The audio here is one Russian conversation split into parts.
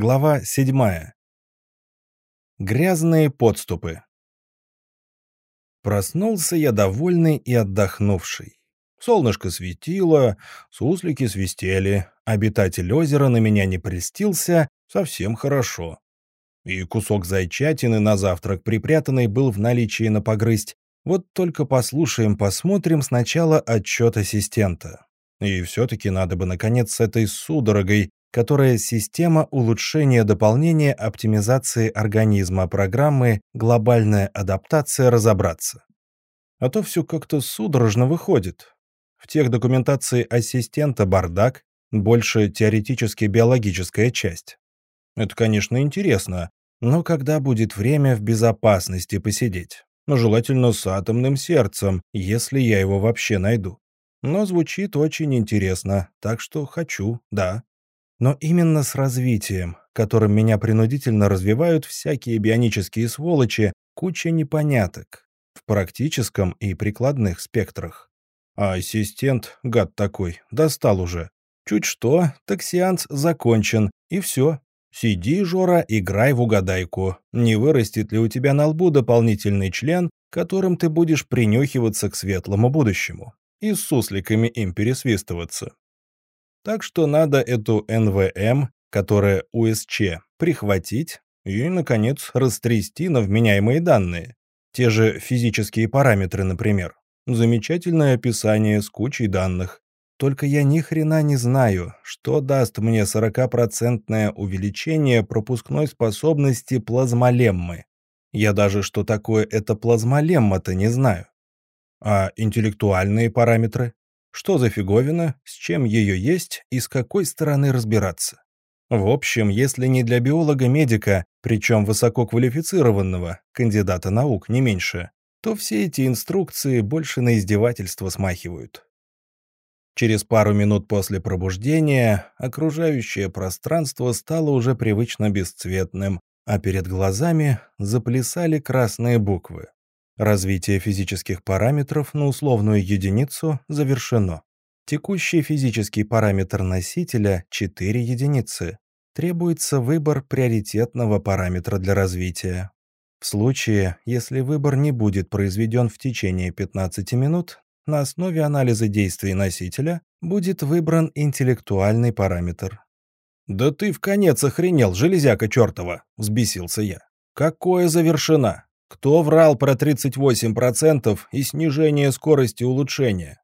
Глава 7. Грязные подступы. Проснулся я довольный и отдохнувший. Солнышко светило, суслики свистели, обитатель озера на меня не прельстился, совсем хорошо. И кусок зайчатины на завтрак припрятанный был в наличии на погрызть. Вот только послушаем, посмотрим сначала отчет ассистента. И все-таки надо бы, наконец, с этой судорогой которая система улучшения дополнения оптимизации организма программы «Глобальная адаптация» разобраться. А то все как-то судорожно выходит. В тех документации ассистента бардак, больше теоретически биологическая часть. Это, конечно, интересно, но когда будет время в безопасности посидеть? Ну, желательно с атомным сердцем, если я его вообще найду. Но звучит очень интересно, так что хочу, да. Но именно с развитием, которым меня принудительно развивают всякие бионические сволочи, куча непоняток в практическом и прикладных спектрах. А ассистент, гад такой, достал уже. Чуть что, так сеанс закончен, и все. Сиди, Жора, играй в угадайку. Не вырастет ли у тебя на лбу дополнительный член, которым ты будешь принюхиваться к светлому будущему и с сусликами им пересвистываться. Так что надо эту НВМ, которая УСЧ, прихватить и, наконец, растрясти на вменяемые данные. Те же физические параметры, например. Замечательное описание с кучей данных. Только я ни хрена не знаю, что даст мне 40% увеличение пропускной способности плазмолеммы. Я даже что такое это плазмолемма-то не знаю. А интеллектуальные параметры? Что за фиговина, с чем ее есть и с какой стороны разбираться. В общем, если не для биолога-медика, причем высококвалифицированного, кандидата наук не меньше, то все эти инструкции больше на издевательство смахивают. Через пару минут после пробуждения окружающее пространство стало уже привычно бесцветным, а перед глазами заплясали красные буквы. Развитие физических параметров на условную единицу завершено. Текущий физический параметр носителя — 4 единицы. Требуется выбор приоритетного параметра для развития. В случае, если выбор не будет произведен в течение 15 минут, на основе анализа действий носителя будет выбран интеллектуальный параметр. «Да ты в конец охренел, железяка чертова!» — взбесился я. «Какое завершена? Кто врал про 38% и снижение скорости улучшения?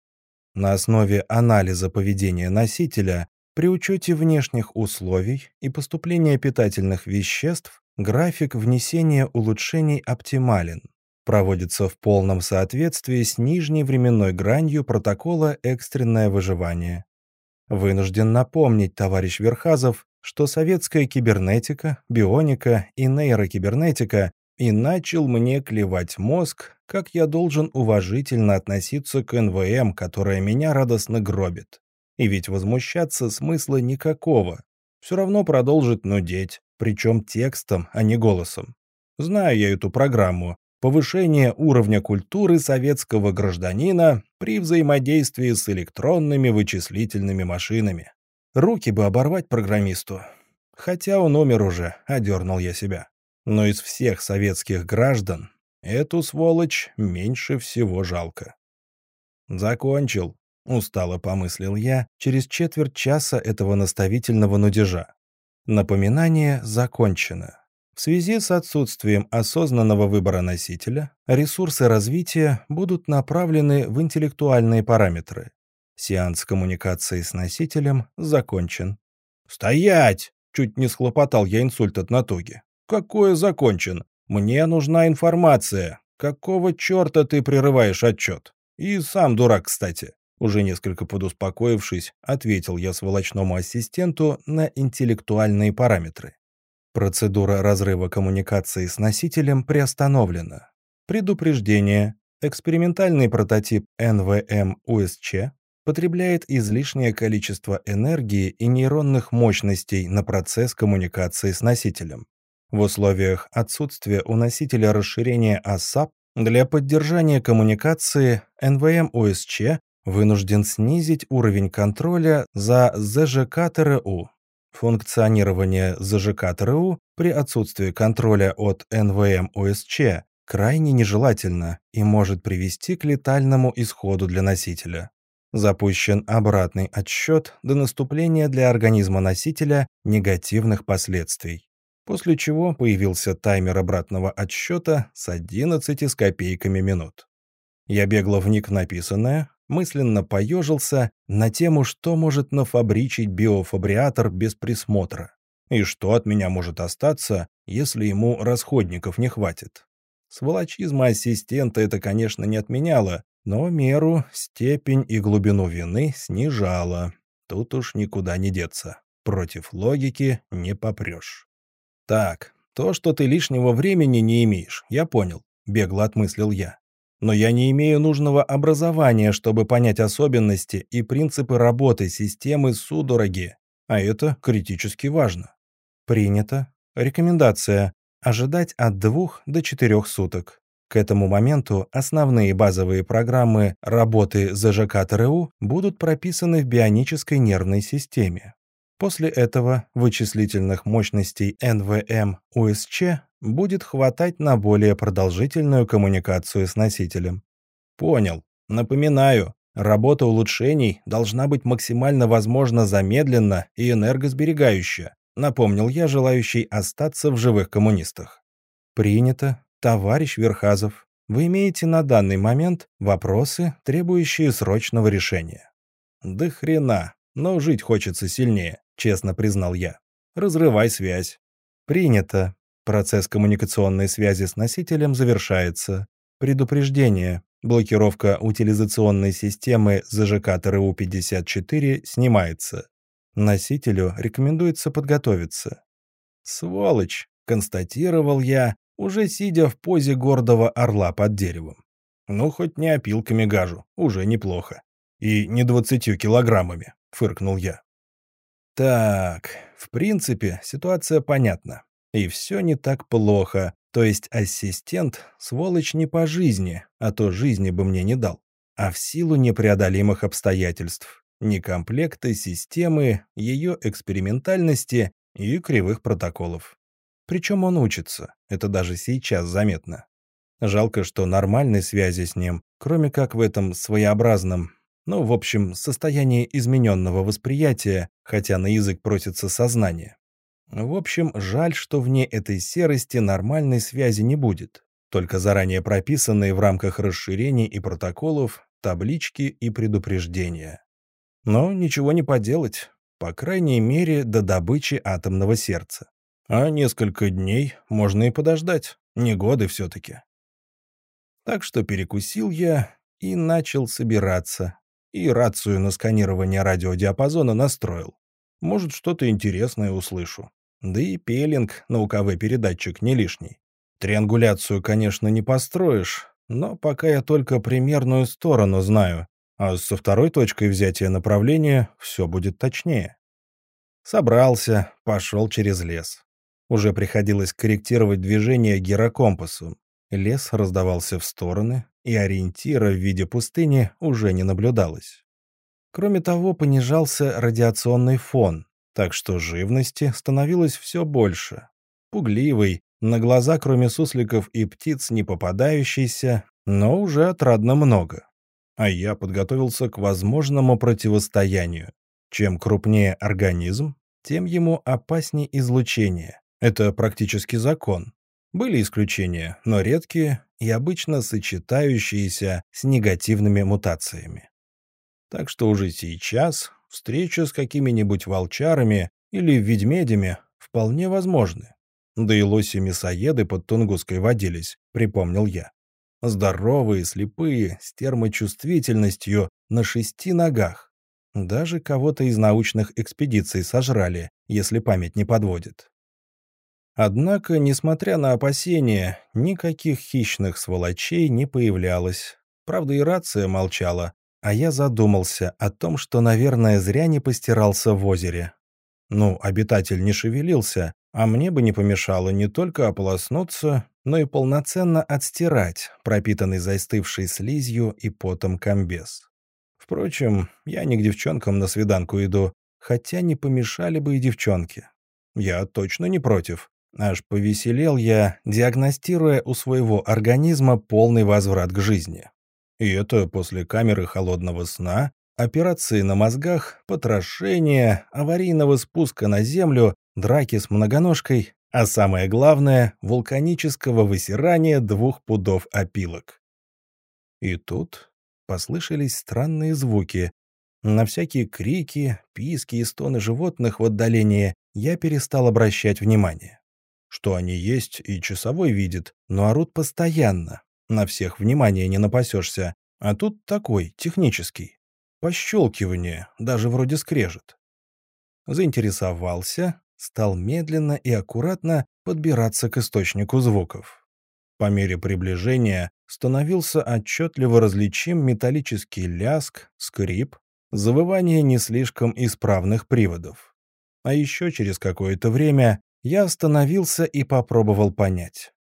На основе анализа поведения носителя при учете внешних условий и поступления питательных веществ график внесения улучшений оптимален. Проводится в полном соответствии с нижней временной гранью протокола «Экстренное выживание». Вынужден напомнить, товарищ Верхазов, что советская кибернетика, бионика и нейрокибернетика и начал мне клевать мозг, как я должен уважительно относиться к НВМ, которая меня радостно гробит. И ведь возмущаться смысла никакого. Все равно продолжит нудеть, причем текстом, а не голосом. Знаю я эту программу. Повышение уровня культуры советского гражданина при взаимодействии с электронными вычислительными машинами. Руки бы оборвать программисту. Хотя он умер уже, одернул я себя но из всех советских граждан эту сволочь меньше всего жалко. «Закончил», — устало помыслил я через четверть часа этого наставительного нудежа. Напоминание закончено. В связи с отсутствием осознанного выбора носителя, ресурсы развития будут направлены в интеллектуальные параметры. Сеанс коммуникации с носителем закончен. «Стоять!» — чуть не схлопотал я инсульт от натуги. «Какое закончен? Мне нужна информация. Какого черта ты прерываешь отчет? И сам дурак, кстати». Уже несколько подуспокоившись, ответил я сволочному ассистенту на интеллектуальные параметры. Процедура разрыва коммуникации с носителем приостановлена. Предупреждение. Экспериментальный прототип NVM-USC потребляет излишнее количество энергии и нейронных мощностей на процесс коммуникации с носителем. В условиях отсутствия у носителя расширения ASAP для поддержания коммуникации НВМ-ОСЧ вынужден снизить уровень контроля за ЗЖК-ТРУ. Функционирование ЗЖК ТРУ при отсутствии контроля от НВМ ОСЧ крайне нежелательно и может привести к летальному исходу для носителя. Запущен обратный отсчет до наступления для организма носителя негативных последствий. После чего появился таймер обратного отсчета с 11 с копейками минут. Я бегло вник написанное, мысленно поежился на тему, что может нафабричить биофабриатор без присмотра, и что от меня может остаться, если ему расходников не хватит. Сволочизма ассистента это, конечно, не отменяло, но меру, степень и глубину вины снижало. Тут уж никуда не деться. Против логики не попрешь. «Так, то, что ты лишнего времени не имеешь, я понял», — бегло отмыслил я но я не имею нужного образования, чтобы понять особенности и принципы работы системы судороги, а это критически важно. Принято. Рекомендация. Ожидать от 2 до 4 суток. К этому моменту основные базовые программы работы ЗЖК ТРУ будут прописаны в бионической нервной системе. После этого вычислительных мощностей НВМ УСЧ будет хватать на более продолжительную коммуникацию с носителем. Понял. Напоминаю, работа улучшений должна быть максимально возможно замедленно и энергосберегающая, напомнил я, желающий остаться в живых коммунистах. Принято, товарищ Верхазов. Вы имеете на данный момент вопросы, требующие срочного решения. Да хрена, но жить хочется сильнее, честно признал я. Разрывай связь. Принято. Процесс коммуникационной связи с носителем завершается. Предупреждение. Блокировка утилизационной системы ЗЖК ТРУ-54 снимается. Носителю рекомендуется подготовиться. «Сволочь!» — констатировал я, уже сидя в позе гордого орла под деревом. «Ну, хоть не опилками гажу, уже неплохо. И не двадцатью килограммами», — фыркнул я. «Так, в принципе, ситуация понятна. И все не так плохо. То есть ассистент — сволочь не по жизни, а то жизни бы мне не дал, а в силу непреодолимых обстоятельств, некомплекта системы, ее экспериментальности и кривых протоколов. Причем он учится, это даже сейчас заметно. Жалко, что нормальной связи с ним, кроме как в этом своеобразном, ну, в общем, состоянии измененного восприятия, хотя на язык просится сознание, в общем, жаль, что вне этой серости нормальной связи не будет. Только заранее прописанные в рамках расширений и протоколов таблички и предупреждения. Но ничего не поделать, по крайней мере, до добычи атомного сердца. А несколько дней можно и подождать, не годы все-таки. Так что перекусил я и начал собираться, и рацию на сканирование радиодиапазона настроил. Может, что-то интересное услышу. Да и пелинг на УКВ-передатчик не лишний. Триангуляцию, конечно, не построишь, но пока я только примерную сторону знаю, а со второй точкой взятия направления все будет точнее. Собрался, пошел через лес. Уже приходилось корректировать движение гирокомпасом. Лес раздавался в стороны, и ориентира в виде пустыни уже не наблюдалось. Кроме того, понижался радиационный фон, так что живности становилось все больше. Пугливый, на глаза кроме сусликов и птиц не попадающийся, но уже отрадно много. А я подготовился к возможному противостоянию. Чем крупнее организм, тем ему опаснее излучение. Это практически закон. Были исключения, но редкие и обычно сочетающиеся с негативными мутациями. Так что уже сейчас встреча с какими-нибудь волчарами или ведмедями вполне возможны. Да и лоси-мясоеды под Тунгусской водились, припомнил я. Здоровые, слепые, с термочувствительностью, на шести ногах. Даже кого-то из научных экспедиций сожрали, если память не подводит. Однако, несмотря на опасения, никаких хищных сволочей не появлялось. Правда, и рация молчала, а я задумался о том, что, наверное, зря не постирался в озере. Ну, обитатель не шевелился, а мне бы не помешало не только ополоснуться, но и полноценно отстирать пропитанный застывшей слизью и потом комбез. Впрочем, я не к девчонкам на свиданку иду, хотя не помешали бы и девчонки. Я точно не против. Аж повеселел я, диагностируя у своего организма полный возврат к жизни. И это после камеры холодного сна, операции на мозгах, потрошения, аварийного спуска на землю, драки с многоножкой, а самое главное — вулканического высирания двух пудов опилок. И тут послышались странные звуки. На всякие крики, писки и стоны животных в отдалении я перестал обращать внимание. Что они есть, и часовой видит, но орут постоянно. На всех внимания не напасешься. А тут такой, технический. Пощелкивание, даже вроде скрежет. Заинтересовался, стал медленно и аккуратно подбираться к источнику звуков. По мере приближения становился отчетливо различим металлический ляск, скрип, завывание не слишком исправных приводов. А еще через какое-то время я остановился и попробовал понять.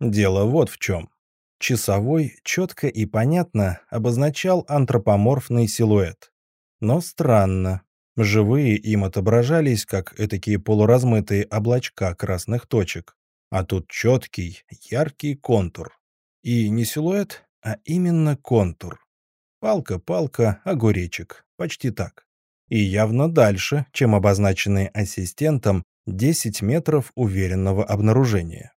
Дело вот в чем. Часовой четко и понятно обозначал антропоморфный силуэт. Но странно. Живые им отображались, как этакие полуразмытые облачка красных точек. А тут четкий, яркий контур. И не силуэт, а именно контур. Палка-палка, огуречек. Почти так. И явно дальше, чем обозначенные ассистентом 10 метров уверенного обнаружения.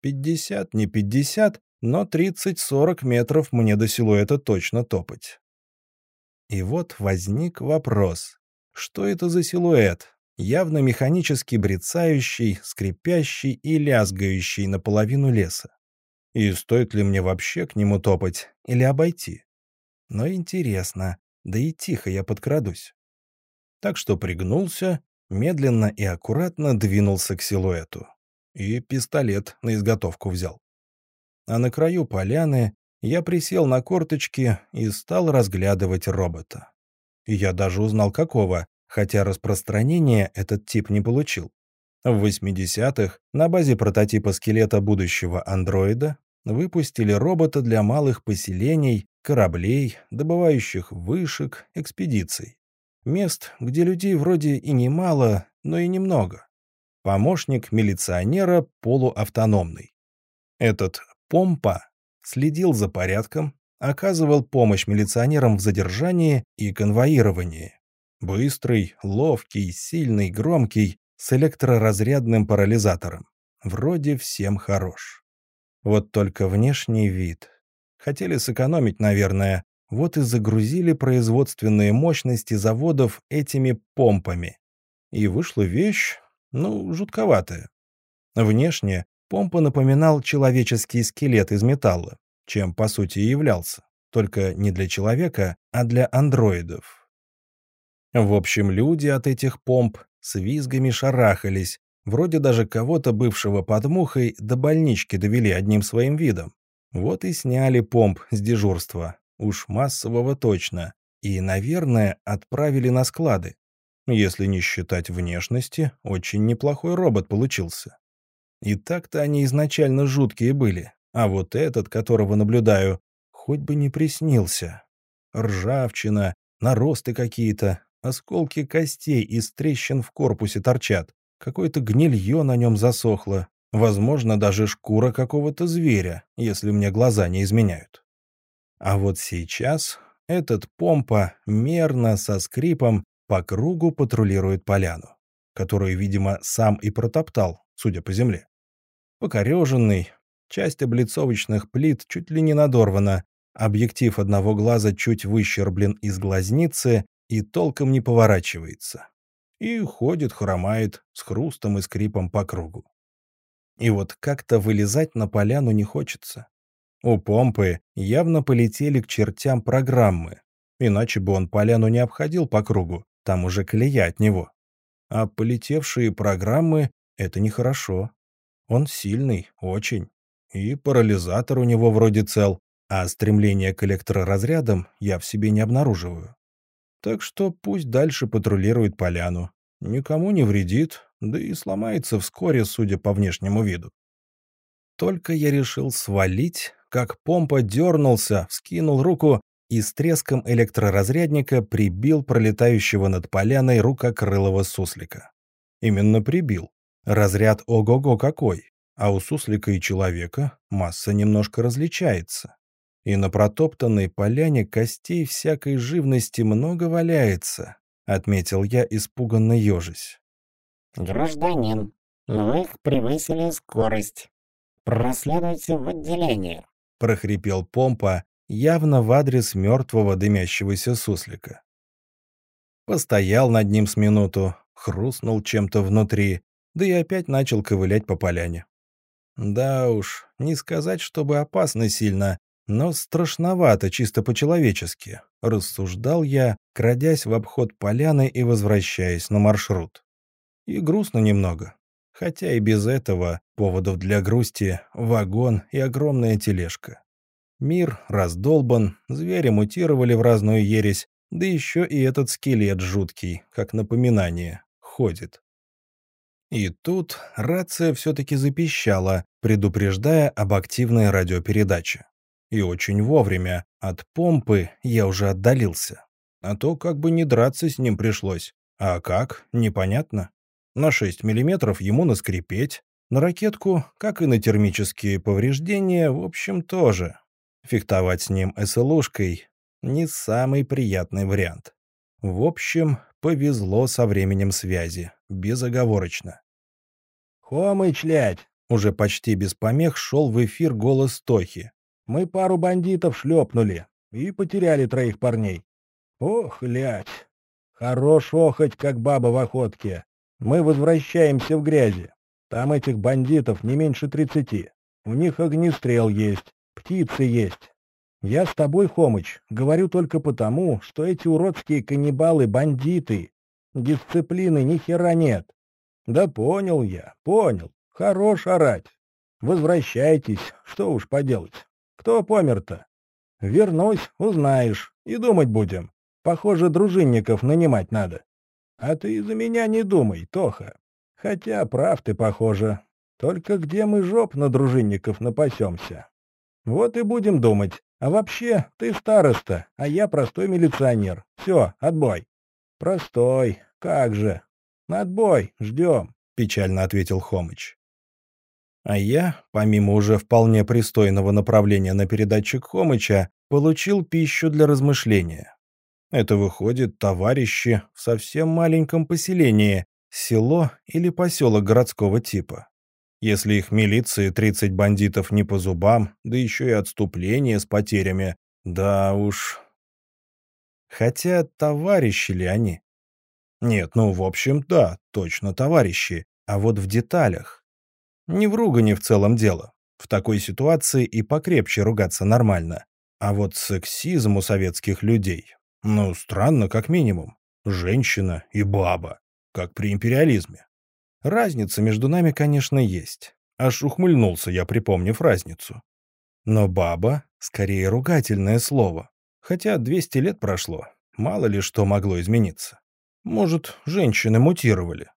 50, не 50, но 30-40 метров мне до силуэта точно топать. И вот возник вопрос. Что это за силуэт? Явно механически брецающий, скрипящий и лязгающий наполовину леса. И стоит ли мне вообще к нему топать или обойти? Но интересно, да и тихо я подкрадусь. Так что пригнулся, медленно и аккуратно двинулся к силуэту. И пистолет на изготовку взял. А на краю поляны я присел на корточки и стал разглядывать робота. Я даже узнал какого, хотя распространения этот тип не получил. В 80-х на базе прототипа скелета будущего андроида выпустили робота для малых поселений, кораблей, добывающих вышек, экспедиций. Мест, где людей вроде и немало, но и немного. Помощник милиционера полуавтономный. Этот Помпа следил за порядком, оказывал помощь милиционерам в задержании и конвоировании. Быстрый, ловкий, сильный, громкий, с электроразрядным парализатором. Вроде всем хорош. Вот только внешний вид. Хотели сэкономить, наверное, вот и загрузили производственные мощности заводов этими помпами. И вышла вещь, ну, жутковатая. Внешне помпа напоминал человеческий скелет из металла, чем по сути и являлся, только не для человека, а для андроидов. В общем, люди от этих помп с визгами шарахались, вроде даже кого-то бывшего под мухой до больнички довели одним своим видом. Вот и сняли помп с дежурства, уж массового точно, и, наверное, отправили на склады. Если не считать внешности, очень неплохой робот получился. И так-то они изначально жуткие были, а вот этот, которого наблюдаю, хоть бы не приснился. Ржавчина, наросты какие-то, осколки костей из трещин в корпусе торчат, какое-то гнилье на нем засохло, возможно, даже шкура какого-то зверя, если мне глаза не изменяют. А вот сейчас этот помпа мерно, со скрипом, по кругу патрулирует поляну, которую, видимо, сам и протоптал, судя по земле. Покореженный, часть облицовочных плит чуть ли не надорвана, объектив одного глаза чуть выщерблен из глазницы и толком не поворачивается. И ходит, хромает, с хрустом и скрипом по кругу. И вот как-то вылезать на поляну не хочется. У помпы явно полетели к чертям программы, иначе бы он поляну не обходил по кругу, там уже колея от него. А полетевшие программы — это нехорошо. Он сильный, очень. И парализатор у него вроде цел, а стремление к электроразрядам я в себе не обнаруживаю. Так что пусть дальше патрулирует поляну. Никому не вредит, да и сломается вскоре, судя по внешнему виду. Только я решил свалить, как помпа дернулся, вскинул руку и с треском электроразрядника прибил пролетающего над поляной рукокрылого суслика. Именно прибил. Разряд ого-го какой. А у суслика и человека масса немножко различается. И на протоптанной поляне костей всякой живности много валяется, отметил я, испуганно ежись. «Гражданин, вы превысили скорость. Проследуйте в отделение», — прохрипел Помпа, явно в адрес мертвого дымящегося суслика. Постоял над ним с минуту, хрустнул чем-то внутри, да и опять начал ковылять по поляне. Да уж, не сказать, чтобы опасно сильно, но страшновато чисто по-человечески, рассуждал я, крадясь в обход поляны и возвращаясь на маршрут. И грустно немного. Хотя и без этого поводов для грусти вагон и огромная тележка. Мир раздолбан, звери мутировали в разную ересь, да еще и этот скелет жуткий, как напоминание, ходит. И тут рация все-таки запищала, предупреждая об активной радиопередаче. И очень вовремя. От помпы я уже отдалился. А то как бы не драться с ним пришлось. А как, непонятно. На 6 миллиметров ему наскрипеть. На ракетку, как и на термические повреждения, в общем, тоже. Фехтовать с ним СЛУшкой — не самый приятный вариант. В общем, повезло со временем связи, безоговорочно. «Хомыч, лядь!» Уже почти без помех шел в эфир голос Тохи. «Мы пару бандитов шлепнули и потеряли троих парней. Ох, лядь! Хорош охоть, как баба в охотке. Мы возвращаемся в грязи. Там этих бандитов не меньше тридцати. У них огнестрел есть, птицы есть. Я с тобой, Хомыч, говорю только потому, что эти уродские каннибалы — бандиты. Дисциплины ни хера нет. Да понял я, понял. Хорош орать. Возвращайтесь, что уж поделать. Кто помер-то? Вернусь, узнаешь, и думать будем. Похоже, дружинников нанимать надо. А ты за меня не думай, Тоха. Хотя прав ты, похоже. Только где мы жоп на дружинников напасемся? Вот и будем думать. А вообще, ты староста, а я простой милиционер. Все, отбой. Простой, как же. «Отбой, ждем», — печально ответил Хомыч. А я, помимо уже вполне пристойного направления на передатчик Хомыча, получил пищу для размышления. Это выходит товарищи в совсем маленьком поселении, село или поселок городского типа. Если их милиции 30 бандитов не по зубам, да еще и отступление с потерями, да уж... Хотя товарищи ли они? Нет, ну, в общем, да, точно товарищи, а вот в деталях. Не в ругане в целом дело. В такой ситуации и покрепче ругаться нормально. А вот сексизм у советских людей, ну, странно как минимум. Женщина и баба, как при империализме. Разница между нами, конечно, есть. Аж ухмыльнулся я, припомнив разницу. Но баба — скорее ругательное слово. Хотя 200 лет прошло, мало ли что могло измениться. Может, женщины мутировали.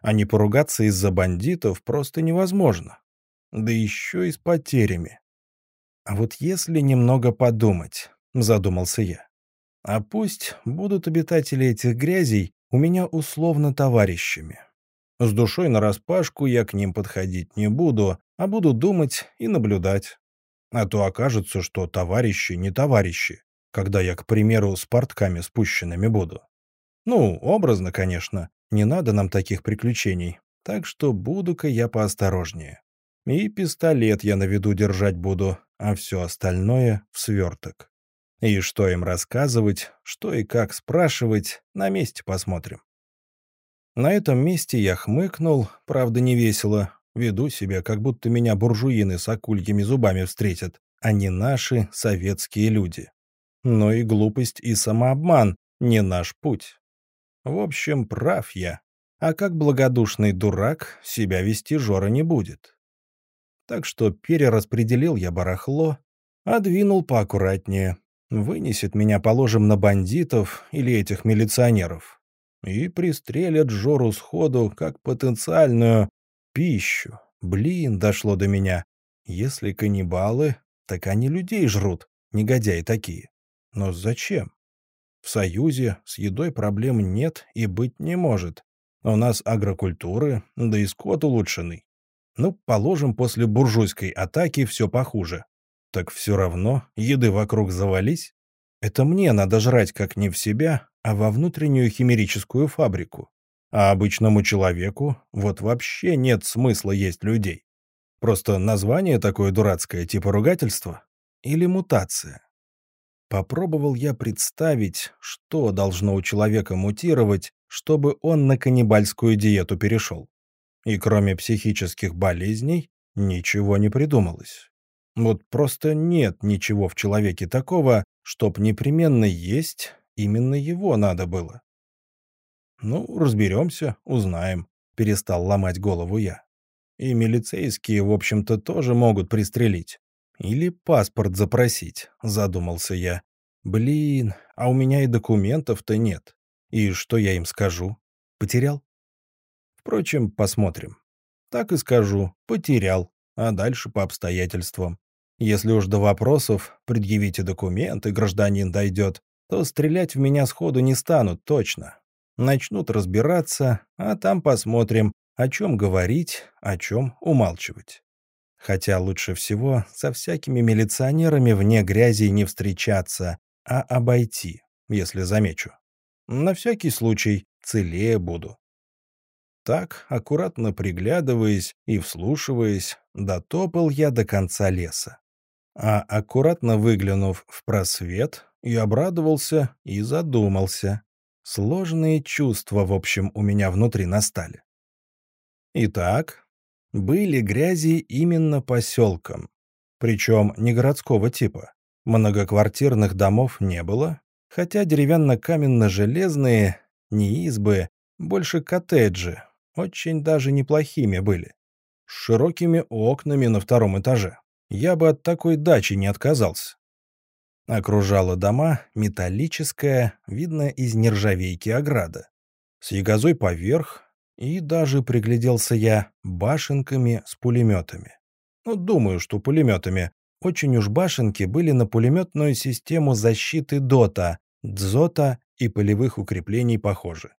А не поругаться из-за бандитов просто невозможно. Да еще и с потерями. А вот если немного подумать, задумался я. А пусть будут обитатели этих грязей у меня условно товарищами. С душой нараспашку я к ним подходить не буду, а буду думать и наблюдать. А то окажется, что товарищи не товарищи, когда я, к примеру, с портками спущенными буду. Ну, образно, конечно, не надо нам таких приключений, так что буду-ка я поосторожнее. И пистолет я на виду держать буду, а все остальное — в сверток. И что им рассказывать, что и как спрашивать, на месте посмотрим. На этом месте я хмыкнул, правда не весело, веду себя, как будто меня буржуины с акульями зубами встретят, а не наши советские люди. Но и глупость и самообман — не наш путь. В общем, прав я. А как благодушный дурак себя вести Жора не будет. Так что перераспределил я барахло, а двинул поаккуратнее. Вынесет меня, положим, на бандитов или этих милиционеров. И пристрелят Жору сходу, как потенциальную пищу. Блин, дошло до меня. Если каннибалы, так они людей жрут, негодяи такие. Но зачем? В Союзе с едой проблем нет и быть не может. У нас агрокультуры, да и скот улучшенный. Ну, положим, после буржуйской атаки все похуже. Так все равно еды вокруг завались. Это мне надо жрать как не в себя, а во внутреннюю химерическую фабрику. А обычному человеку вот вообще нет смысла есть людей. Просто название такое дурацкое, типа ругательства? Или мутация? Попробовал я представить, что должно у человека мутировать, чтобы он на каннибальскую диету перешел. И кроме психических болезней, ничего не придумалось. Вот просто нет ничего в человеке такого, чтоб непременно есть, именно его надо было. Ну, разберемся, узнаем, перестал ломать голову я. И милицейские, в общем-то, тоже могут пристрелить. Или паспорт запросить, задумался я. Блин, а у меня и документов-то нет. И что я им скажу? Потерял? Впрочем, посмотрим. Так и скажу, потерял, а дальше по обстоятельствам. Если уж до вопросов «предъявите документы, гражданин дойдет», то стрелять в меня сходу не станут точно. Начнут разбираться, а там посмотрим, о чем говорить, о чем умалчивать. Хотя лучше всего со всякими милиционерами вне грязи не встречаться, а обойти, если замечу. На всякий случай целее буду. Так, аккуратно приглядываясь и вслушиваясь, дотопал я до конца леса. А аккуратно выглянув в просвет, я обрадовался и задумался. Сложные чувства, в общем, у меня внутри настали. Итак, были грязи именно поселком. Причем не городского типа. Многоквартирных домов не было, хотя деревянно-каменно-железные, не избы, больше коттеджи, очень даже неплохими были. С широкими окнами на втором этаже. Я бы от такой дачи не отказался. Окружала дома металлическая, видно из нержавейки ограда. С ягозой поверх, и даже пригляделся я башенками с пулеметами. Ну, думаю, что пулеметами. Очень уж башенки были на пулеметную систему защиты ДОТа, ДЗОТа и полевых укреплений похожи.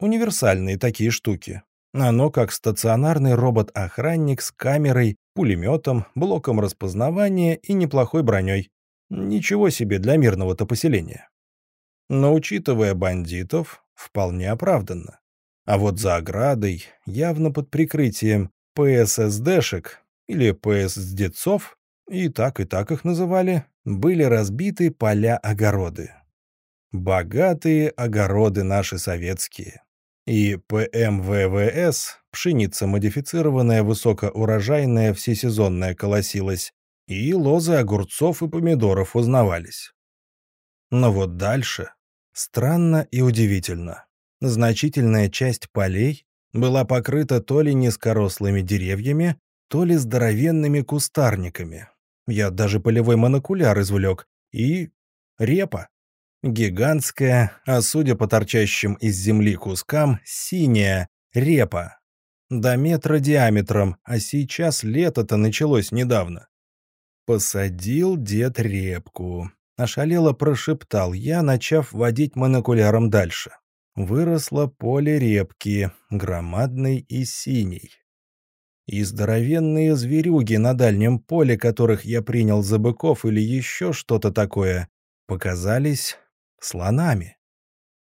Универсальные такие штуки. Оно как стационарный робот-охранник с камерой, пулеметом, блоком распознавания и неплохой броней. Ничего себе для мирного-то поселения. Но учитывая бандитов, вполне оправданно. А вот за оградой, явно под прикрытием ПССДшек или ПСДцов, и так и так их называли, были разбиты поля-огороды. Богатые огороды наши советские. И ПМВВС, пшеница модифицированная высокоурожайная всесезонная колосилась, и лозы огурцов и помидоров узнавались. Но вот дальше странно и удивительно. Значительная часть полей была покрыта то ли низкорослыми деревьями, то ли здоровенными кустарниками. Я даже полевой монокуляр извлек. И репа. Гигантская, а судя по торчащим из земли кускам, синяя репа. До метра диаметром, а сейчас лето-то началось недавно. Посадил дед репку. Ошалело прошептал я, начав водить монокуляром дальше. Выросло поле репки, громадной и синей. И здоровенные зверюги на дальнем поле, которых я принял за быков или еще что-то такое, показались слонами.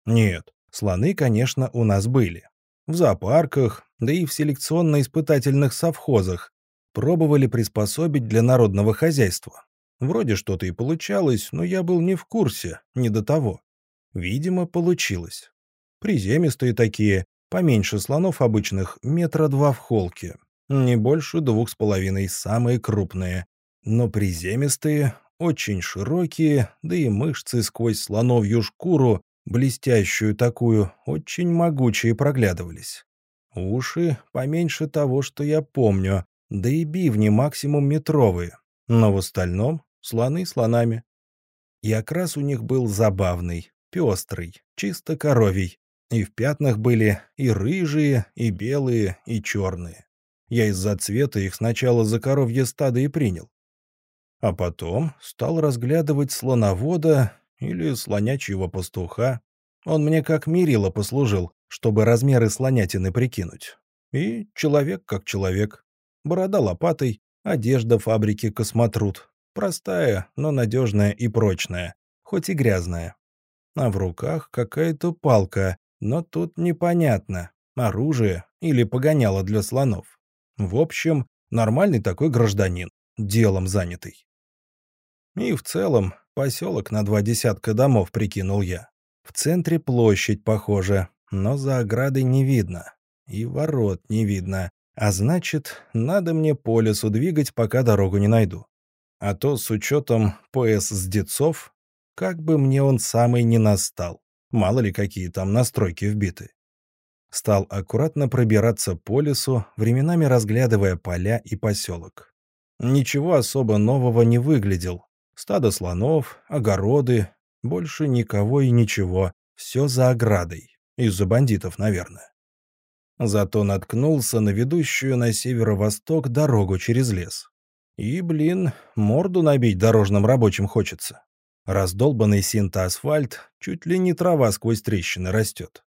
Нет, слоны, конечно, у нас были. В зоопарках, да и в селекционно-испытательных совхозах, пробовали приспособить для народного хозяйства. Вроде что-то и получалось, но я был не в курсе, не до того. Видимо, получилось. Приземистые такие, поменьше слонов обычных, метра два в холке. Не больше двух с половиной, самые крупные. Но приземистые, очень широкие, да и мышцы сквозь слоновью шкуру, блестящую такую, очень могучие проглядывались. Уши поменьше того, что я помню, да и бивни максимум метровые, но в остальном слоны слонами. И окрас у них был забавный, пестрый, чисто коровий, и в пятнах были и рыжие, и белые, и черные. Я из-за цвета их сначала за коровье стадо и принял. А потом стал разглядывать слоновода или слонячьего пастуха. Он мне как мерило послужил, чтобы размеры слонятины прикинуть. И человек как человек. Борода лопатой, одежда фабрики «Космотрут». Простая, но надежная и прочная, хоть и грязная. А в руках какая-то палка, но тут непонятно, оружие или погоняло для слонов. В общем, нормальный такой гражданин, делом занятый. И в целом, поселок на два десятка домов, прикинул я. В центре площадь, похоже, но за оградой не видно. И ворот не видно. А значит, надо мне по лесу двигать, пока дорогу не найду. А то с учетом ПС с децов, как бы мне он самый не настал. Мало ли какие там настройки вбиты. Стал аккуратно пробираться по лесу, временами разглядывая поля и поселок. Ничего особо нового не выглядел. Стадо слонов, огороды, больше никого и ничего. Все за оградой. Из-за бандитов, наверное. Зато наткнулся на ведущую на северо-восток дорогу через лес. И, блин, морду набить дорожным рабочим хочется. Раздолбанный синто-асфальт, чуть ли не трава сквозь трещины растет.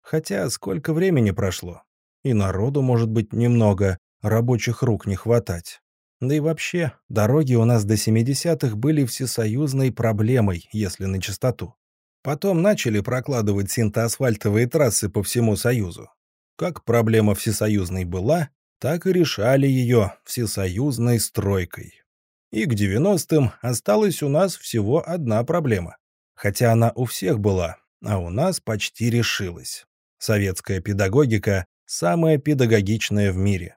Хотя сколько времени прошло. И народу, может быть, немного, рабочих рук не хватать. Да и вообще, дороги у нас до 70-х были всесоюзной проблемой, если на чистоту. Потом начали прокладывать синтоасфальтовые трассы по всему Союзу. Как проблема всесоюзной была, так и решали ее всесоюзной стройкой. И к 90-м осталась у нас всего одна проблема. Хотя она у всех была, а у нас почти решилась. Советская педагогика – самая педагогичная в мире.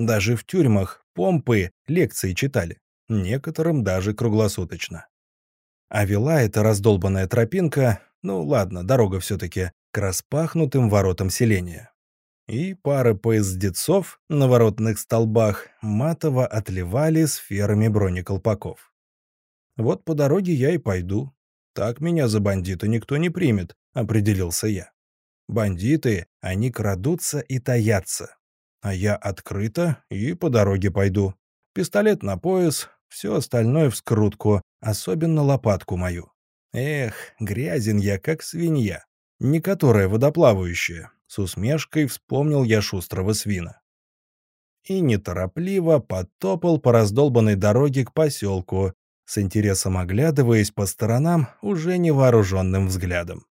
Даже в тюрьмах помпы лекции читали, некоторым даже круглосуточно. А вела эта раздолбанная тропинка, ну ладно, дорога все-таки, к распахнутым воротам селения и пара поездецов на воротных столбах матово отливали сферами бронеколпаков. «Вот по дороге я и пойду. Так меня за бандита никто не примет», — определился я. «Бандиты, они крадутся и таятся. А я открыто и по дороге пойду. Пистолет на пояс, все остальное в скрутку, особенно лопатку мою. Эх, грязен я, как свинья, не которая водоплавающая, с усмешкой вспомнил я шустрого свина. И неторопливо потопал по раздолбанной дороге к поселку, с интересом оглядываясь по сторонам уже невооруженным взглядом.